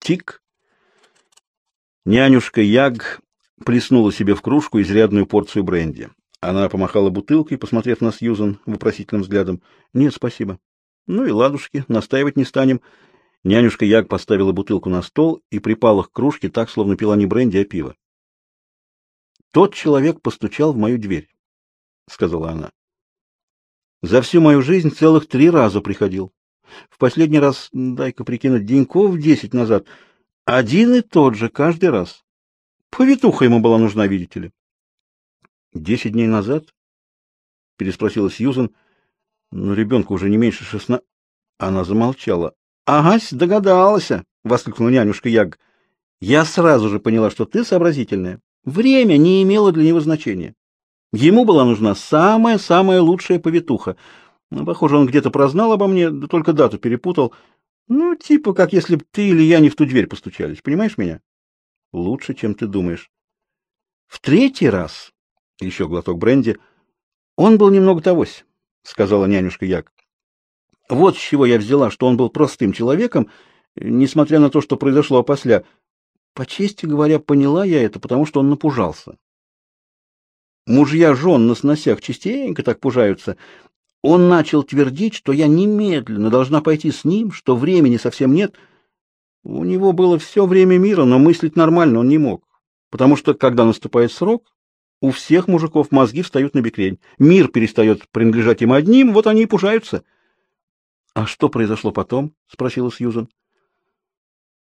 Тик. Нянюшка Яг плеснула себе в кружку изрядную порцию бренди. Она помахала бутылкой, посмотрев на Сьюзан вопросительным взглядом. «Нет, спасибо». «Ну и ладушки, настаивать не станем». Нянюшка Яг поставила бутылку на стол и припала к кружке так, словно пила не бренди, а пиво. «Тот человек постучал в мою дверь», — сказала она. «За всю мою жизнь целых три раза приходил. В последний раз, дай-ка прикинуть, деньков десять назад, один и тот же каждый раз. Повитуха ему была нужна, видите ли. Десять дней назад? Переспросила Сьюзен. Ну, ребенку уже не меньше шестна... Она замолчала. Агась, догадалась, воскликнула нянюшка Яг. Я сразу же поняла, что ты сообразительная. Время не имело для него значения. Ему была нужна самая-самая лучшая повитуха. Ну, похоже, он где-то прознал обо мне, да только дату перепутал. Ну, типа, как если б ты или я не в ту дверь постучались. Понимаешь меня? Лучше, чем ты думаешь. В третий раз, еще глоток бренди, он был немного тогось, сказала нянюшка Як. Вот с чего я взяла, что он был простым человеком, несмотря на то, что произошло опосля. По чести говоря, поняла я это, потому что он напужался. Мужья жен на сносях частенько так пужаются. Он начал твердить, что я немедленно должна пойти с ним, что времени совсем нет — у него было все время мира, но мыслить нормально он не мог, потому что, когда наступает срок, у всех мужиков мозги встают на бекрень. Мир перестает принадлежать им одним, вот они и пужаются. — А что произошло потом? — спросила Сьюзан.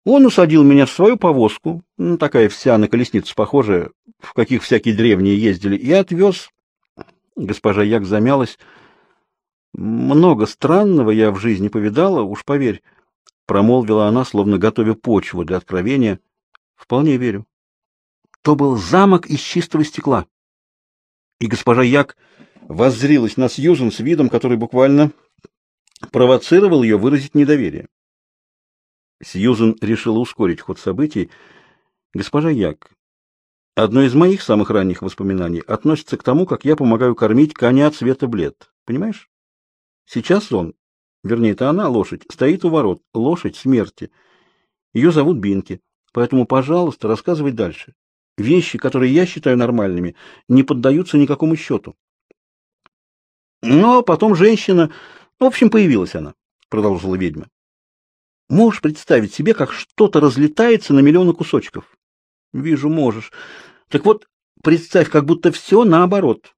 Он усадил меня в свою повозку, ну, такая вся на колесницу похожая, в каких всякие древние ездили, и отвез. Госпожа Як замялась. Много странного я в жизни повидала, уж поверь промолвила она, словно готовя почву для откровения. Вполне верю. То был замок из чистого стекла. И госпожа Як воззрилась на Сьюзен с видом, который буквально провоцировал ее выразить недоверие. Сьюзен решила ускорить ход событий. Госпожа Як, одно из моих самых ранних воспоминаний относится к тому, как я помогаю кормить коня цвета блед. Понимаешь? Сейчас он вернее, это она, лошадь, стоит у ворот, лошадь смерти. Ее зовут Бинки. Поэтому, пожалуйста, рассказывай дальше. Вещи, которые я считаю нормальными, не поддаются никакому счету. Но потом женщина... В общем, появилась она, продолжила ведьма. Можешь представить себе, как что-то разлетается на миллионы кусочков? Вижу, можешь. Так вот, представь, как будто все наоборот.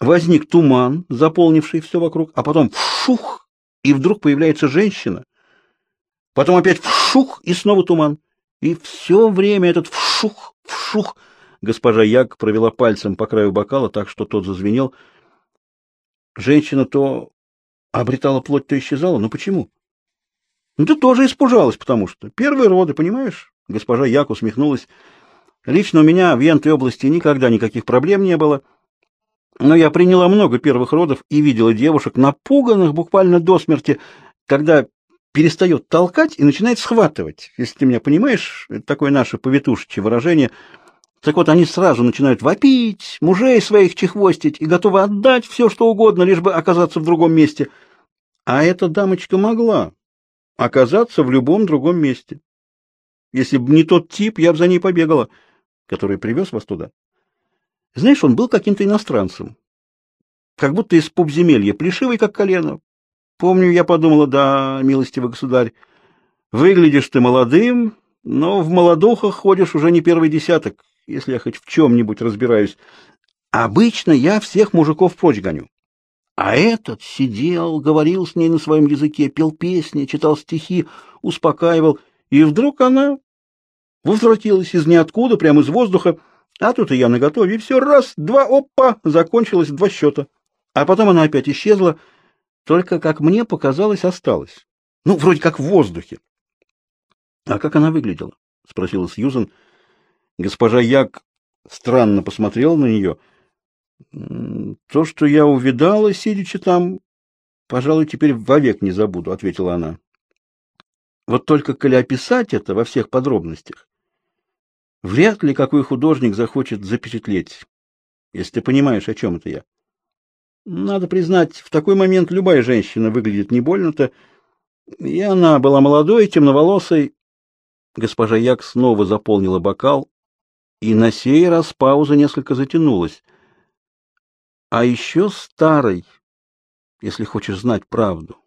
Возник туман, заполнивший все вокруг, а потом фух, и вдруг появляется женщина, потом опять вшух, и снова туман. И все время этот вшух, вшух. Госпожа Яг провела пальцем по краю бокала так, что тот зазвенел. Женщина то обретала плоть, то исчезала. Но почему? Ну, ты тоже испужалась, потому что. Первые роды, понимаешь? Госпожа Як усмехнулась. Лично у меня в Янтой области никогда никаких проблем не было. Но я приняла много первых родов и видела девушек, напуганных буквально до смерти, когда перестает толкать и начинает схватывать. Если ты меня понимаешь, это такое наше повитушечье выражение. Так вот, они сразу начинают вопить, мужей своих чехвостить и готовы отдать все, что угодно, лишь бы оказаться в другом месте. А эта дамочка могла оказаться в любом другом месте. Если бы не тот тип, я бы за ней побегала, который привез вас туда. Знаешь, он был каким-то иностранцем. Как будто из пупземелья, плешивый, как колено. Помню, я подумала, да, милостивый государь, выглядишь ты молодым, но в молодухах ходишь уже не первый десяток, если я хоть в чем-нибудь разбираюсь. Обычно я всех мужиков прочь гоню. А этот сидел, говорил с ней на своем языке, пел песни, читал стихи, успокаивал, и вдруг она возвратилась из ниоткуда, прямо из воздуха, а тут и я наготове, и все, раз, два, опа, закончилось два счета. А потом она опять исчезла, только, как мне показалось, осталась. Ну, вроде как в воздухе. — А как она выглядела? — спросила Сьюзен. Госпожа Як странно посмотрела на нее. — То, что я увидала, сидячи там, пожалуй, теперь вовек не забуду, — ответила она. — Вот только, коли описать это во всех подробностях, Вряд ли какой художник захочет запечатлеть, если ты понимаешь, о чем это я. Надо признать, в такой момент любая женщина выглядит не больно-то, и она была молодой, темноволосой. Госпожа Як снова заполнила бокал, и на сей раз пауза несколько затянулась. А еще старый, если хочешь знать правду.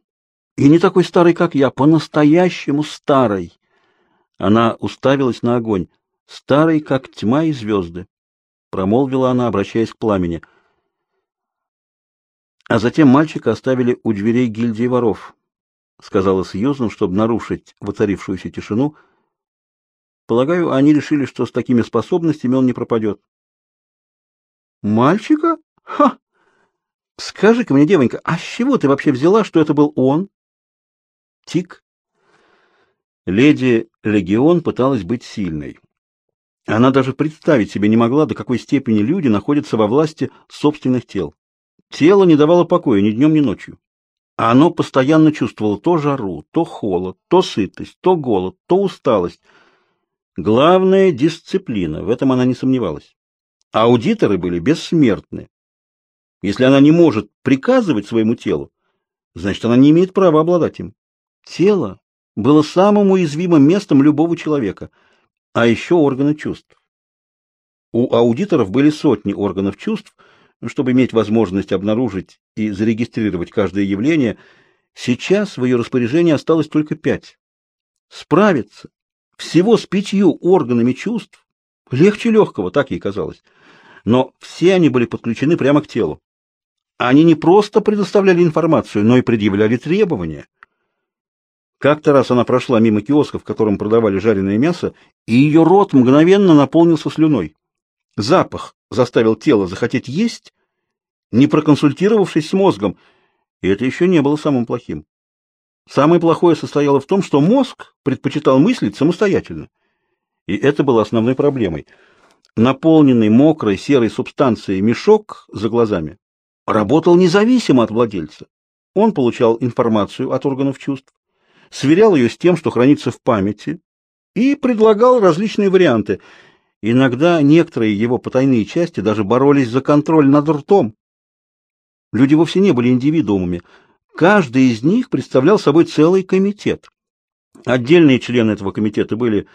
И не такой старый, как я, по-настоящему старый. Она уставилась на огонь. Старый, как тьма и звезды. Промолвила она, обращаясь к пламени. А затем мальчика оставили у дверей гильдии воров, сказала Сьюзен, чтобы нарушить воцарившуюся тишину. Полагаю, они решили, что с такими способностями он не пропадет. Мальчика? Ха! Скажи-ка мне, девонька, а с чего ты вообще взяла, что это был он? Тик. Леди Легион пыталась быть сильной. Она даже представить себе не могла, до какой степени люди находятся во власти собственных тел. Тело не давало покоя ни днем, ни ночью. А оно постоянно чувствовало то жару, то холод, то сытость, то голод, то усталость. Главное — дисциплина, в этом она не сомневалась. Аудиторы были бессмертны. Если она не может приказывать своему телу, значит, она не имеет права обладать им. Тело было самым уязвимым местом любого человека — а еще органы чувств. У аудиторов были сотни органов чувств, чтобы иметь возможность обнаружить и зарегистрировать каждое явление. Сейчас в ее распоряжении осталось только пять. Справиться всего с пятью органами чувств легче легкого, так ей казалось. Но все они были подключены прямо к телу. Они не просто предоставляли информацию, но и предъявляли требования. Как-то раз она прошла мимо киоска, в котором продавали жареное мясо, и ее рот мгновенно наполнился слюной. Запах заставил тело захотеть есть, не проконсультировавшись с мозгом, и это еще не было самым плохим. Самое плохое состояло в том, что мозг предпочитал мыслить самостоятельно. И это было основной проблемой. Наполненный мокрой серой субстанцией мешок за глазами работал независимо от владельца. Он получал информацию от органов чувств, сверял ее с тем, что хранится в памяти, и предлагал различные варианты. Иногда некоторые его потайные части даже боролись за контроль над ртом. Люди вовсе не были индивидуумами. Каждый из них представлял собой целый комитет. Отдельные члены этого комитета были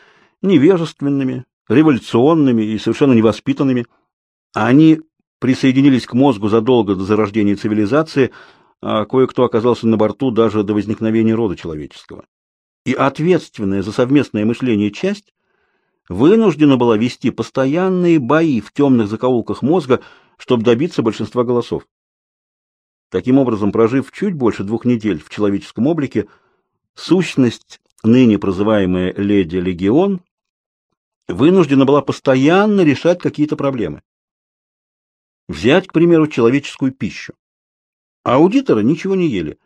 невежественными, революционными и совершенно невоспитанными. Они присоединились к мозгу задолго до зарождения цивилизации – а кое-кто оказался на борту даже до возникновения рода человеческого. И ответственная за совместное мышление часть вынуждена была вести постоянные бои в темных закоулках мозга, чтобы добиться большинства голосов. Таким образом, прожив чуть больше двух недель в человеческом облике, сущность, ныне прозываемая Леди Легион, вынуждена была постоянно решать какие-то проблемы. Взять, к примеру, человеческую пищу. А аудиторы ничего не ели.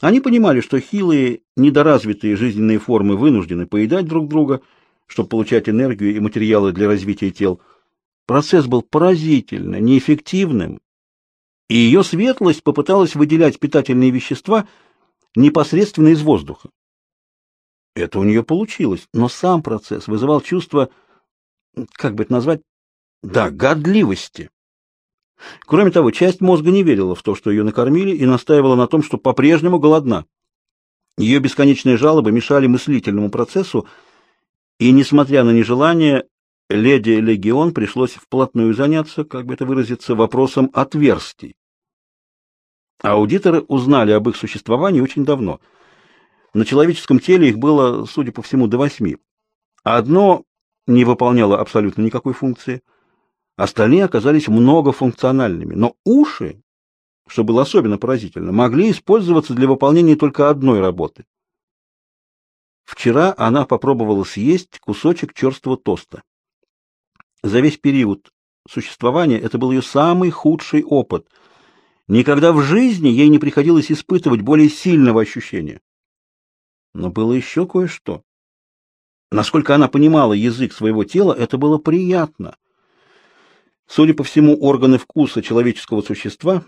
Они понимали, что хилые, недоразвитые жизненные формы вынуждены поедать друг друга, чтобы получать энергию и материалы для развития тел. Процесс был поразительно неэффективным, и ее светлость попыталась выделять питательные вещества непосредственно из воздуха. Это у нее получилось, но сам процесс вызывал чувство, как бы это назвать, да, годливости. Кроме того, часть мозга не верила в то, что ее накормили, и настаивала на том, что по-прежнему голодна. Ее бесконечные жалобы мешали мыслительному процессу, и, несмотря на нежелание, леди Легион пришлось вплотную заняться, как бы это выразиться, вопросом отверстий. Аудиторы узнали об их существовании очень давно. На человеческом теле их было, судя по всему, до восьми. Одно не выполняло абсолютно никакой функции — Остальные оказались многофункциональными, но уши, что было особенно поразительно, могли использоваться для выполнения только одной работы. Вчера она попробовала съесть кусочек черствого тоста. За весь период существования это был ее самый худший опыт. Никогда в жизни ей не приходилось испытывать более сильного ощущения. Но было еще кое-что. Насколько она понимала язык своего тела, это было приятно. Судя по всему, органы вкуса человеческого существа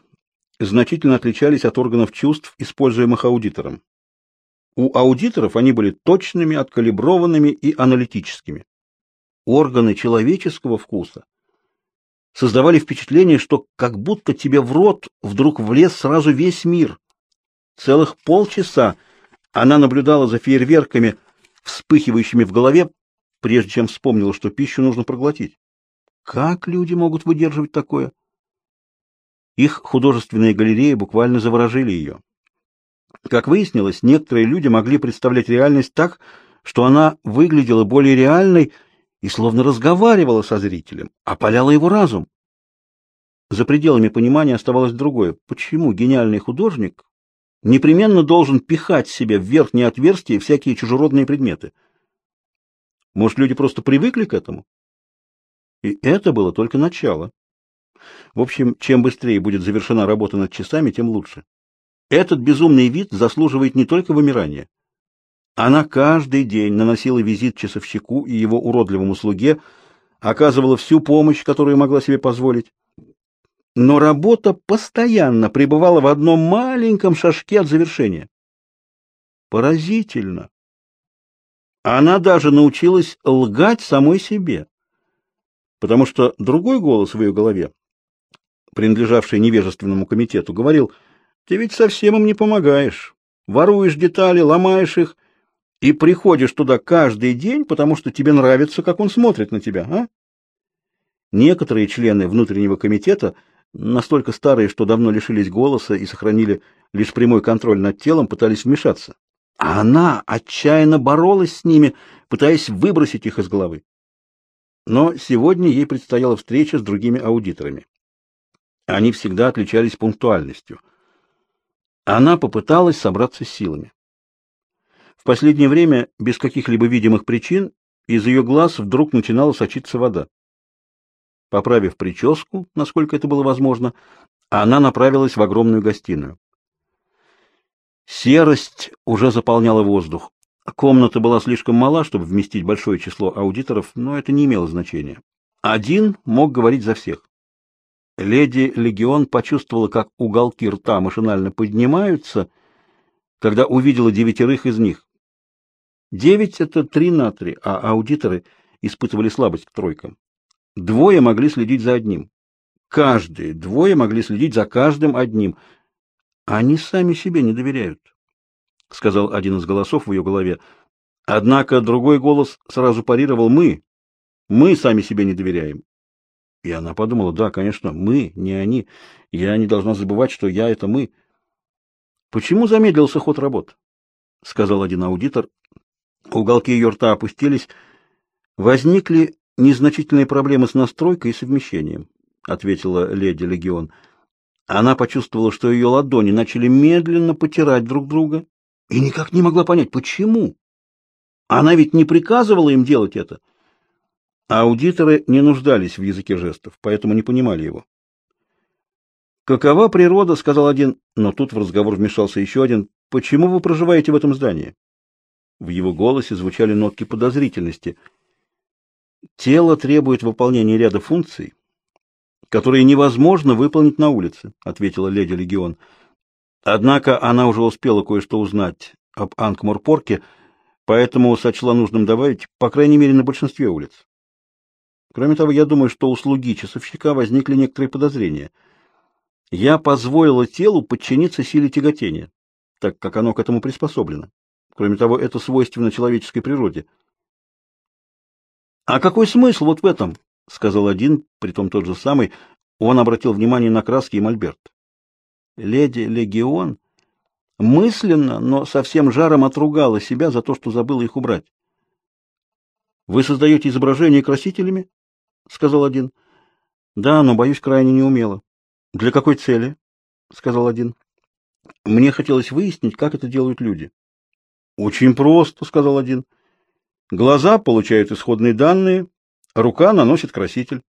значительно отличались от органов чувств, используемых аудитором. У аудиторов они были точными, откалиброванными и аналитическими. Органы человеческого вкуса создавали впечатление, что как будто тебе в рот вдруг влез сразу весь мир. Целых полчаса она наблюдала за фейерверками вспыхивающими в голове, прежде чем вспомнила, что пищу нужно проглотить. Как люди могут выдерживать такое? Их художественные галереи буквально заворожили ее. Как выяснилось, некоторые люди могли представлять реальность так, что она выглядела более реальной и словно разговаривала со зрителем, опаляла его разум. За пределами понимания оставалось другое. Почему гениальный художник непременно должен пихать себе в верхние отверстия всякие чужеродные предметы? Может, люди просто привыкли к этому? И это было только начало. В общем, чем быстрее будет завершена работа над часами, тем лучше. Этот безумный вид заслуживает не только вымирания. Она каждый день наносила визит часовщику и его уродливому слуге, оказывала всю помощь, которую могла себе позволить. Но работа постоянно пребывала в одном маленьком шажке от завершения. Поразительно. Она даже научилась лгать самой себе, потому что другой голос в ее голове, принадлежавший невежественному комитету, говорил — ты ведь совсем им не помогаешь. Воруешь детали, ломаешь их и приходишь туда каждый день, потому что тебе нравится, как он смотрит на тебя, а? Некоторые члены внутреннего комитета, настолько старые, что давно лишились голоса и сохранили лишь прямой контроль над телом, пытались вмешаться. А она отчаянно боролась с ними, пытаясь выбросить их из головы. Но сегодня ей предстояла встреча с другими аудиторами. Они всегда отличались пунктуальностью — она попыталась собраться с силами. В последнее время, без каких-либо видимых причин, из ее глаз вдруг начинала сочиться вода. Поправив прическу, насколько это было возможно, она направилась в огромную гостиную. Серость уже заполняла воздух. Комната была слишком мала, чтобы вместить большое число аудиторов, но это не имело значения. Один мог говорить за всех. Леди Легион почувствовала, как уголки рта машинально поднимаются, когда увидела девятерых из них. Девять — это три на три, а аудиторы испытывали слабость к тройкам. Двое могли следить за одним. Каждые двое могли следить за каждым одним. Они сами себе не доверяют, — сказал один из голосов в ее голове. Однако другой голос сразу парировал «мы». Мы сами себе не доверяем. И она подумала, да, конечно, мы, не они. Я не должна забывать, что я — это мы. Почему замедлился ход работ? — сказал один аудитор. Уголки ее рта опустились. Возникли незначительные проблемы с настройкой и совмещением, — ответила леди Легион. Она почувствовала, что ее ладони начали медленно потирать друг друга, и никак не могла понять, почему. Она ведь не приказывала им делать это. — Аудиторы не нуждались в языке жестов, поэтому не понимали его. «Какова природа?» — сказал один, но тут в разговор вмешался еще один. «Почему вы проживаете в этом здании?» В его голосе звучали нотки подозрительности. «Тело требует выполнения ряда функций, которые невозможно выполнить на улице», — ответила леди Легион. Однако она уже успела кое-что узнать об Анкморпорке, поэтому сочла нужным добавить, по крайней мере, на большинстве улиц. Кроме того, я думаю, что у слуги часовщика возникли некоторые подозрения. Я позволила телу подчиниться силе тяготения, так как оно к этому приспособлено. Кроме того, это свойственно человеческой природе. «А какой смысл вот в этом?» — сказал один, притом тот же самый. Он обратил внимание на краски и мольберт. Леди Легион мысленно, но со всем жаром отругала себя за то, что забыла их убрать. «Вы создаете изображения красителями?» — сказал один. — Да, но, боюсь, крайне неумело. — Для какой цели? — сказал один. — Мне хотелось выяснить, как это делают люди. — Очень просто, — сказал один. — Глаза получают исходные данные, рука наносит краситель.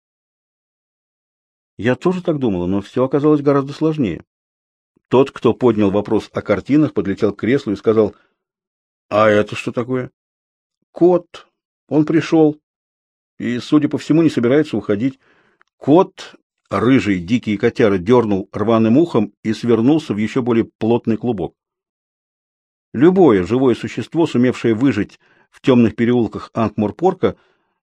Я тоже так думала, но все оказалось гораздо сложнее. Тот, кто поднял вопрос о картинах, подлетел к креслу и сказал, «А это что такое?» «Кот. Он пришел и, судя по всему, не собирается уходить. Кот, рыжий дикий котяра, дернул рваным ухом и свернулся в еще более плотный клубок. Любое живое существо, сумевшее выжить в темных переулках Анкморпорка,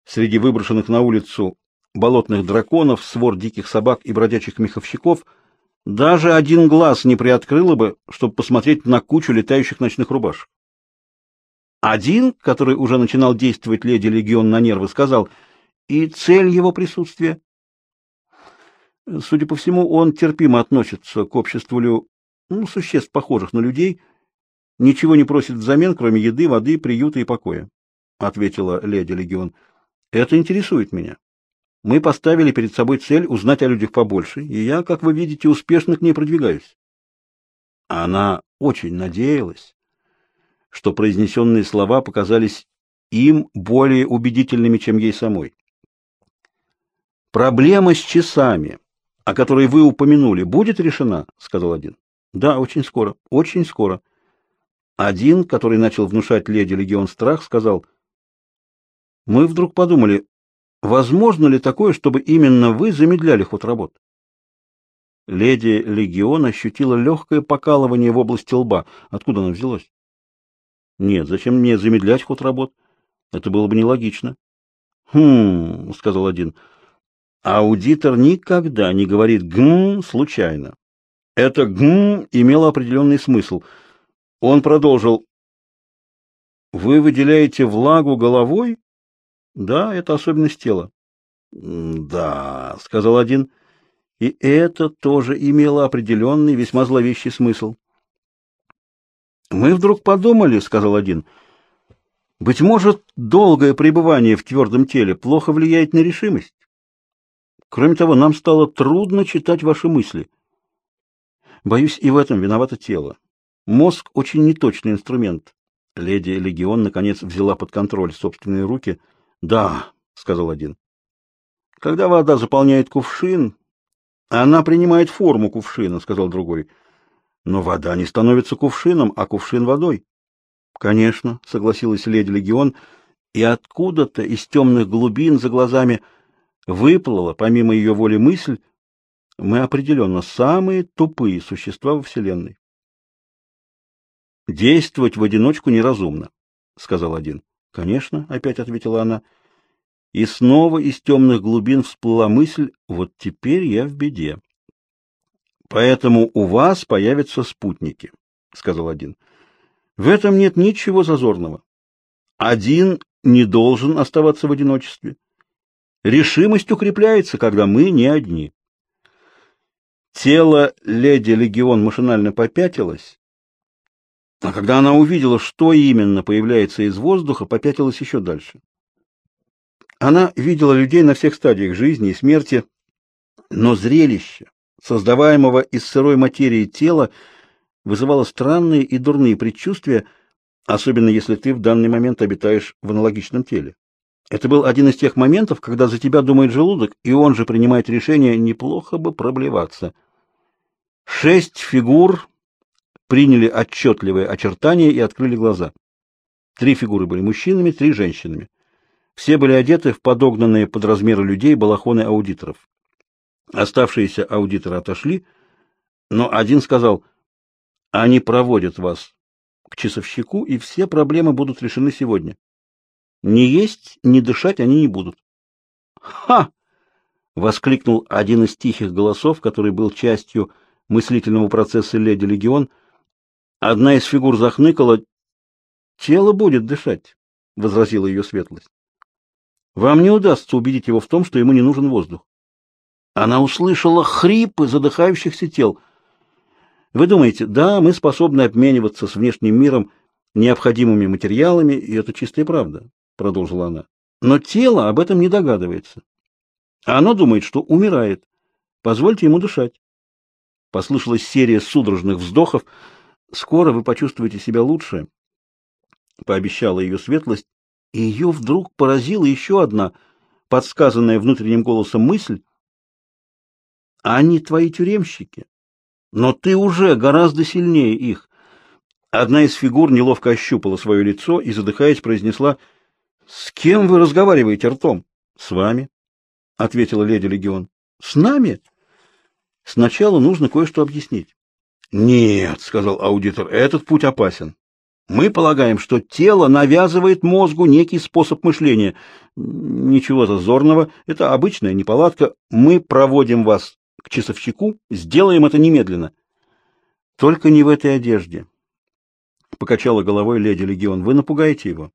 среди выброшенных на улицу болотных драконов, свор диких собак и бродячих меховщиков, даже один глаз не приоткрыло бы, чтобы посмотреть на кучу летающих ночных рубашек. Один, который уже начинал действовать леди Легион на нервы, сказал, и цель его присутствия. Судя по всему, он терпимо относится к обществу лю... ну, существ, похожих на людей, ничего не просит взамен, кроме еды, воды, приюта и покоя, — ответила леди Легион. — Это интересует меня. Мы поставили перед собой цель узнать о людях побольше, и я, как вы видите, успешно к ней продвигаюсь. Она очень надеялась, что произнесенные слова показались им более убедительными, чем ей самой. Проблема с часами, о которой вы упомянули, будет решена, сказал один. Да, очень скоро, очень скоро. Один, который начал внушать леди Легион страх, сказал: "Мы вдруг подумали, Возможно ли такое, чтобы именно вы замедляли ход работ? Леди Легион ощутила легкое покалывание в области лба. Откуда оно взялось? Нет, зачем мне замедлять ход работ? Это было бы нелогично. Хм, сказал один. Аудитор никогда не говорит гм случайно. Это гм имело определенный смысл. Он продолжил: Вы выделяете влагу головой? Да, это особенность тела. Да, сказал один. И это тоже имело определенный, весьма зловещий смысл. Мы вдруг подумали, сказал один. Быть может, долгое пребывание в твердом теле плохо влияет на решимость. Кроме того, нам стало трудно читать ваши мысли. Боюсь, и в этом виновато тело. Мозг очень неточный инструмент. Леди Легион наконец взяла под контроль собственные руки. Да, сказал один. Когда вода заполняет кувшин, она принимает форму кувшина, сказал другой. Но вода не становится кувшином, а кувшин водой. Конечно, согласилась леди Легион, и откуда-то из темных глубин за глазами выплыла, помимо ее воли, мысль: мы определенно самые тупые существа во вселенной. Действовать в одиночку неразумно, сказал один. Конечно, опять ответила она. И снова из темных глубин всплыла мысль: вот теперь я в беде. Поэтому у вас появятся спутники, сказал один. В этом нет ничего зазорного. Один не должен оставаться в одиночестве. Решимость укрепляется, когда мы не одни. Тело леди Легион машинально попятилось, а когда она увидела, что именно появляется из воздуха, попятилась еще дальше. Она видела людей на всех стадиях жизни и смерти, но зрелище, создаваемого из сырой материи тела, вызывало странные и дурные предчувствия, особенно если ты в данный момент обитаешь в аналогичном теле. Это был один из тех моментов, когда за тебя думает желудок, и он же принимает решение, неплохо бы проблеваться. Шесть фигур приняли отчетливые очертания и открыли глаза. Три фигуры были мужчинами, три женщинами. Все были одеты в подогнанные под размеры людей балахоны аудиторов. Оставшиеся аудиторы отошли, но один сказал, «Они проводят вас к часовщику, и все проблемы будут решены сегодня. Не есть, не дышать они не будут». «Ха!» — воскликнул один из тихих голосов, который был частью мыслительного процесса леди Легион — Одна из фигур захныкала. «Тело будет дышать», — возразила ее светлость. «Вам не удастся убедить его в том, что ему не нужен воздух». Она услышала хрипы задыхающихся тел. «Вы думаете, да, мы способны обмениваться с внешним миром необходимыми материалами, и это чистая правда», — продолжила она. «Но тело об этом не догадывается. Оно думает, что умирает. Позвольте ему дышать». Послышалась серия судорожных вздохов — Скоро вы почувствуете себя лучше, пообещала ее светлость, и ее вдруг поразила еще одна подсказанная внутренним голосом мысль: они твои тюремщики, но ты уже гораздо сильнее их. Одна из фигур неловко ощупала свое лицо и задыхаясь произнесла: "С кем вы разговариваете ртом?" "С вами", ответила леди Легион. "С нами?" Сначала нужно кое-что объяснить. Нет, сказал аудитор, этот путь опасен. Мы полагаем, что тело навязывает мозгу некий способ мышления. Ничего зазорного, это обычная неполадка. Мы проводим вас к часовщику, сделаем это немедленно. Только не в этой одежде. — покачала головой леди Легион. «Вы напугаете его.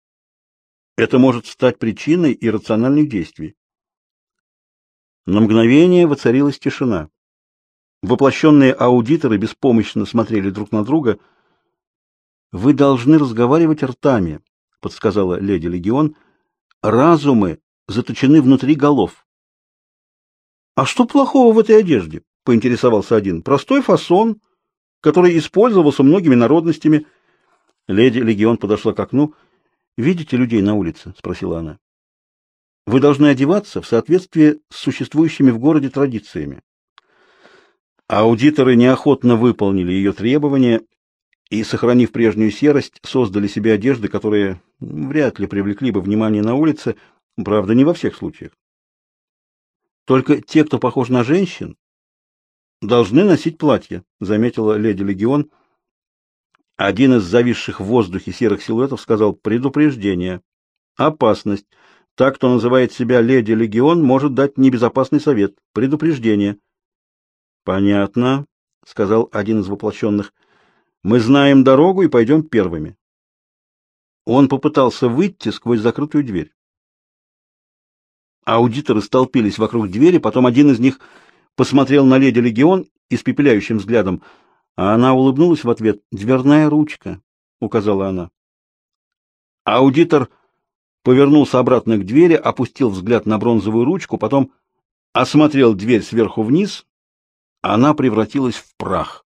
Это может стать причиной иррациональных действий». На мгновение воцарилась тишина. Воплощенные аудиторы беспомощно смотрели друг на друга. «Вы должны разговаривать ртами», — подсказала леди Легион. «Разумы заточены внутри голов». «А что плохого в этой одежде?» — поинтересовался один. «Простой фасон, который использовался многими народностями». Леди Легион подошла к окну. «Видите людей на улице?» — спросила она. «Вы должны одеваться в соответствии с существующими в городе традициями». Аудиторы неохотно выполнили ее требования и, сохранив прежнюю серость, создали себе одежды, которые вряд ли привлекли бы внимание на улице, правда, не во всех случаях. Только те, кто похож на женщин, должны носить платья, заметила леди Легион. Один из зависших в воздухе серых силуэтов сказал «предупреждение». «Опасность. Так, кто называет себя леди Легион, может дать небезопасный совет. Предупреждение». «Понятно», — сказал один из воплощенных. «Мы знаем дорогу и пойдем первыми». Он попытался выйти сквозь закрытую дверь. Аудиторы столпились вокруг двери, потом один из них посмотрел на леди Легион испепеляющим взглядом — а она улыбнулась в ответ. «Дверная ручка», — указала она. Аудитор повернулся обратно к двери, опустил взгляд на бронзовую ручку, потом осмотрел дверь сверху вниз. Она превратилась в прах.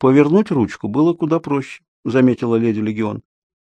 «Повернуть ручку было куда проще», — заметила леди Легион.